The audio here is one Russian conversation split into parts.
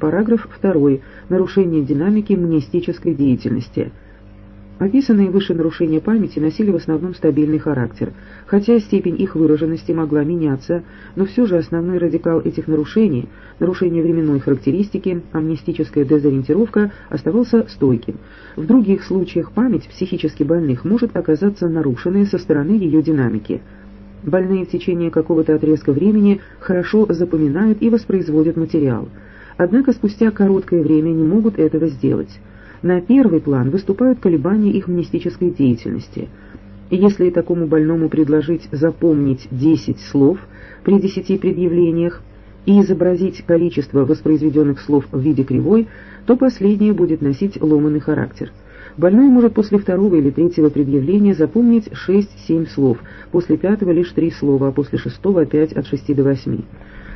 Параграф 2. Нарушение динамики мнестической деятельности. Описанные выше нарушения памяти носили в основном стабильный характер, хотя степень их выраженности могла меняться, но все же основной радикал этих нарушений, нарушение временной характеристики, амнестическая дезориентировка, оставался стойким. В других случаях память психически больных может оказаться нарушенной со стороны ее динамики. Больные в течение какого-то отрезка времени хорошо запоминают и воспроизводят материал, однако спустя короткое время не могут этого сделать. На первый план выступают колебания их мнестической деятельности. Если такому больному предложить запомнить 10 слов при 10 предъявлениях и изобразить количество воспроизведенных слов в виде кривой, то последнее будет носить ломанный характер. Больной может после второго или третьего предъявления запомнить 6-7 слов, после пятого лишь 3 слова, а после шестого опять от 6 до 8.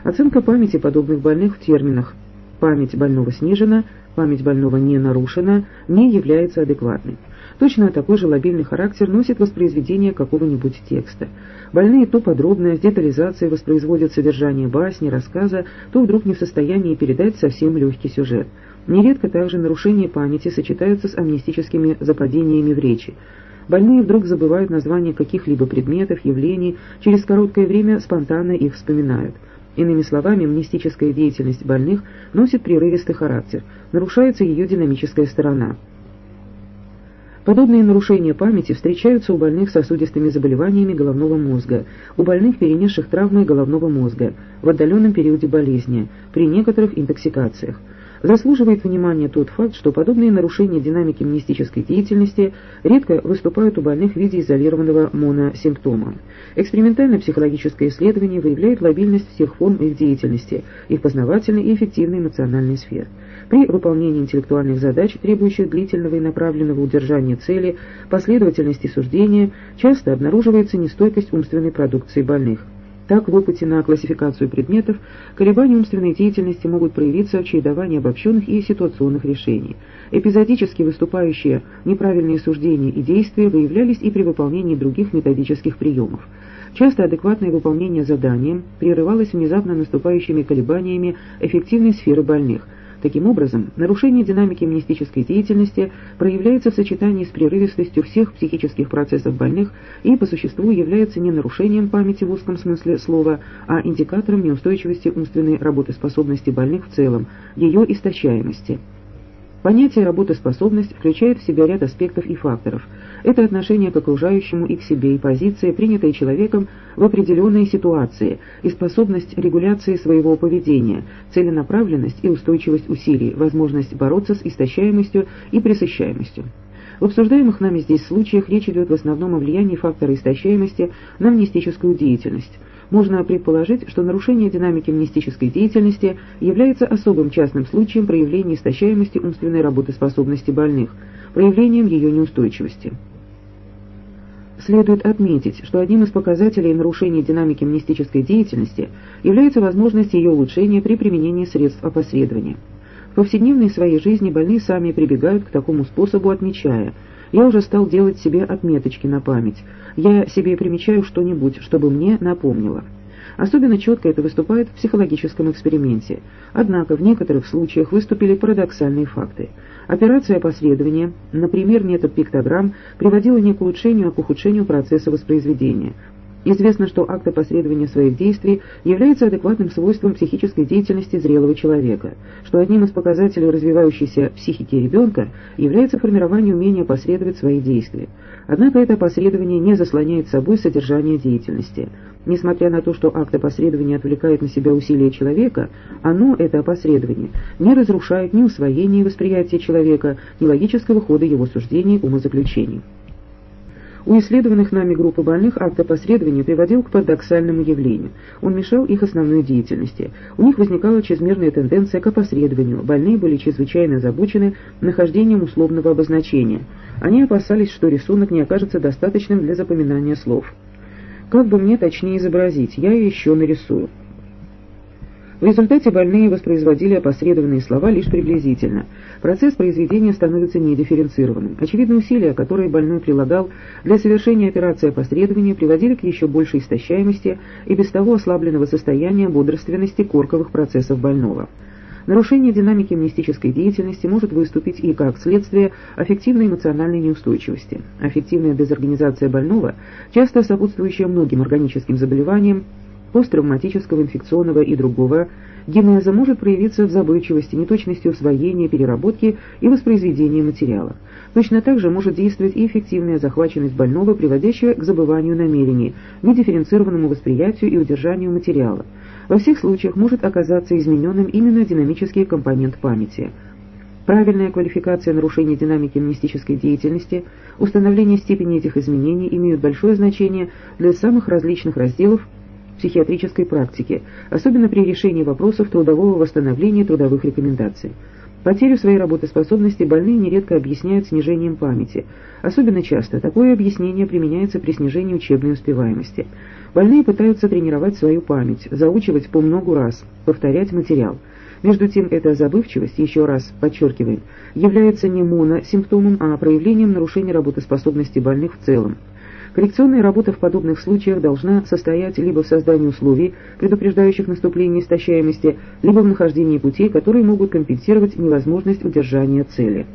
Оценка памяти подобных больных в терминах «память больного снижена», память больного не нарушена, не является адекватной. Точно такой же лобильный характер носит воспроизведение какого-нибудь текста. Больные то подробно, с детализацией воспроизводят содержание басни, рассказа, то вдруг не в состоянии передать совсем легкий сюжет. Нередко также нарушения памяти сочетаются с амнистическими западениями в речи. Больные вдруг забывают названия каких-либо предметов, явлений, через короткое время спонтанно их вспоминают. Иными словами, мнестическая деятельность больных носит прерывистый характер, нарушается ее динамическая сторона. Подобные нарушения памяти встречаются у больных сосудистыми заболеваниями головного мозга, у больных, перенесших травмы головного мозга, в отдаленном периоде болезни, при некоторых интоксикациях. Заслуживает внимания тот факт, что подобные нарушения динамики мнестической деятельности редко выступают у больных в виде изолированного моносимптома. Экспериментально-психологическое исследование выявляет лобильность всех форм их деятельности, их познавательной и эффективной эмоциональной сфер. При выполнении интеллектуальных задач, требующих длительного и направленного удержания цели, последовательности суждения, часто обнаруживается нестойкость умственной продукции больных. Так, в опыте на классификацию предметов колебания умственной деятельности могут проявиться в чередовании обобщенных и ситуационных решений. Эпизодически выступающие неправильные суждения и действия выявлялись и при выполнении других методических приемов. Часто адекватное выполнение задания прерывалось внезапно наступающими колебаниями эффективной сферы больных – Таким образом, нарушение динамики мнестической деятельности проявляется в сочетании с прерывистостью всех психических процессов больных и по существу является не нарушением памяти в узком смысле слова, а индикатором неустойчивости умственной работоспособности больных в целом, ее истощаемости. Понятие работоспособность включает в себя ряд аспектов и факторов. Это отношение к окружающему и к себе, и позиция, принятая человеком в определенной ситуации, и способность регуляции своего поведения, целенаправленность и устойчивость усилий, возможность бороться с истощаемостью и пресыщаемостью. В обсуждаемых нами здесь случаях речь идет в основном о влиянии фактора истощаемости на мнестическую деятельность – можно предположить, что нарушение динамики мнестической деятельности является особым частным случаем проявления истощаемости умственной работоспособности больных, проявлением ее неустойчивости. Следует отметить, что одним из показателей нарушения динамики мнестической деятельности является возможность ее улучшения при применении средств опосредования. В повседневной своей жизни больные сами прибегают к такому способу, отмечая – я уже стал делать себе отметочки на память. Я себе примечаю что-нибудь, чтобы мне напомнило. Особенно четко это выступает в психологическом эксперименте. Однако в некоторых случаях выступили парадоксальные факты. Операция опосредования, например, метод пиктограмм, приводила не к улучшению, а к ухудшению процесса воспроизведения. Известно, что акт опосредования своих действий является адекватным свойством психической деятельности зрелого человека, что одним из показателей развивающейся психики ребенка является формирование умения опосредовать свои действия. Однако это опосредование не заслоняет собой содержание деятельности. Несмотря на то, что акт опосредования отвлекает на себя усилия человека, оно, это опосредование, не разрушает ни усвоение и восприятие человека, ни логического хода его суждений, умозаключений. У исследованных нами группы больных акт опосредования приводил к парадоксальному явлению. Он мешал их основной деятельности. У них возникала чрезмерная тенденция к опосредованию. Больные были чрезвычайно озабочены нахождением условного обозначения. Они опасались, что рисунок не окажется достаточным для запоминания слов. Как бы мне точнее изобразить, я еще нарисую. В результате больные воспроизводили опосредованные слова лишь приблизительно. Процесс произведения становится недифференцированным. Очевидно, усилия, которые больной прилагал для совершения операции опосредования, приводили к еще большей истощаемости и без того ослабленного состояния бодрственности корковых процессов больного. Нарушение динамики мнестической деятельности может выступить и как следствие аффективной эмоциональной неустойчивости. Аффективная дезорганизация больного, часто сопутствующая многим органическим заболеваниям, посттравматического, инфекционного и другого генеза может проявиться в забывчивости, неточности усвоения, переработки и воспроизведения материала. Точно так же может действовать и эффективная захваченность больного, приводящая к забыванию намерений, недифференцированному восприятию и удержанию материала. Во всех случаях может оказаться измененным именно динамический компонент памяти. Правильная квалификация нарушений динамики мнестической деятельности, установление степени этих изменений имеют большое значение для самых различных разделов психиатрической практики, особенно при решении вопросов трудового восстановления трудовых рекомендаций. Потерю своей работоспособности больные нередко объясняют снижением памяти. Особенно часто такое объяснение применяется при снижении учебной успеваемости. Больные пытаются тренировать свою память, заучивать по многу раз, повторять материал. Между тем, эта забывчивость, еще раз подчеркиваем, является не моносимптомом, а проявлением нарушения работоспособности больных в целом. Коррекционная работа в подобных случаях должна состоять либо в создании условий, предупреждающих наступление истощаемости, либо в нахождении путей, которые могут компенсировать невозможность удержания цели.